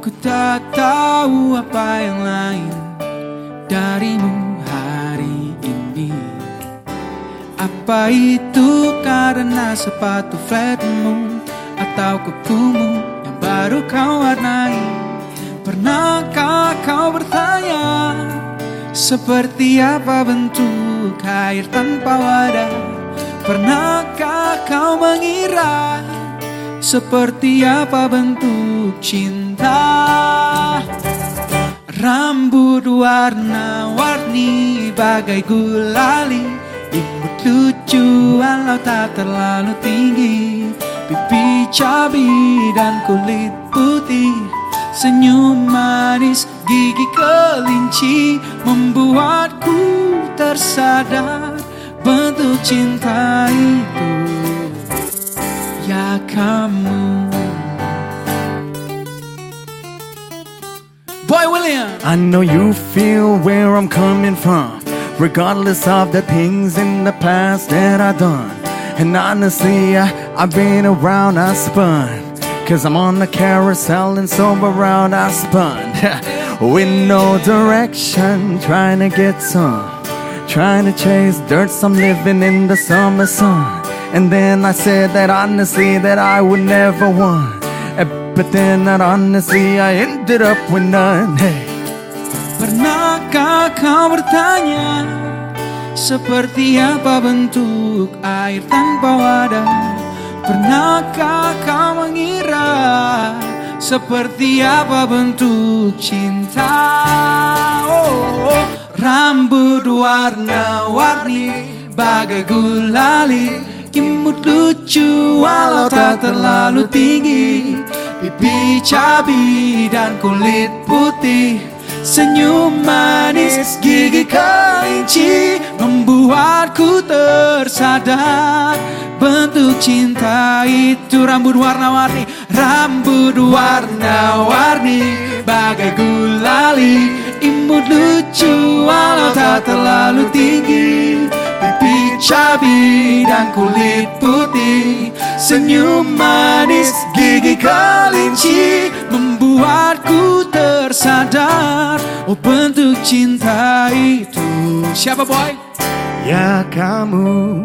Ku tak tahu apa yang lain darimu hari ini. Apa itu karena sepatu flatmu Atau kukumu yang baru kau warnai? Pernahkah kau bertanya Seperti apa bentuk air tanpa wadah? Pernahkah kau mengira seperti apa bentuk cinta? Rambut warna-warni bagai gulali Imut lucu walau tak terlalu tinggi. Pipi cabi dan kulit putih. Senyum manis gigi kelinci. Membuatku tersadar bentuk cinta itu Boy William I know you feel where I'm coming from, regardless of the things in the past that I've done. And honestly, I, I've been around, I spun. Cause I'm on the carousel and so around I spun. With no direction, trying to get some. Trying to chase dirt, some living in the summer sun. And then I said that honestly, that I would never want. But then that honestly, I ended up with none. Hey. Pernahkah kau bertanya Seperti apa bentuk air tanpa wadah Pernahkah kau mengira Seperti apa bentuk cinta oh, Rambut warna-warni Bagai gulali Imut lucu walau tak terlalu tinggi. Pipi cabi dan kulit putih. Senyum manis gigi kelinci Membuatku tersadar. Bentuk cinta itu Rambut warna-warni Rambut warna-warni Bagai gulali. Imut lucu walau tak terlalu tinggi Cabi dan kulit putih Senyum manis gigi kelinci Membuatku tersadar. Oh bentuk cinta itu. Siapa boy? Ya kamu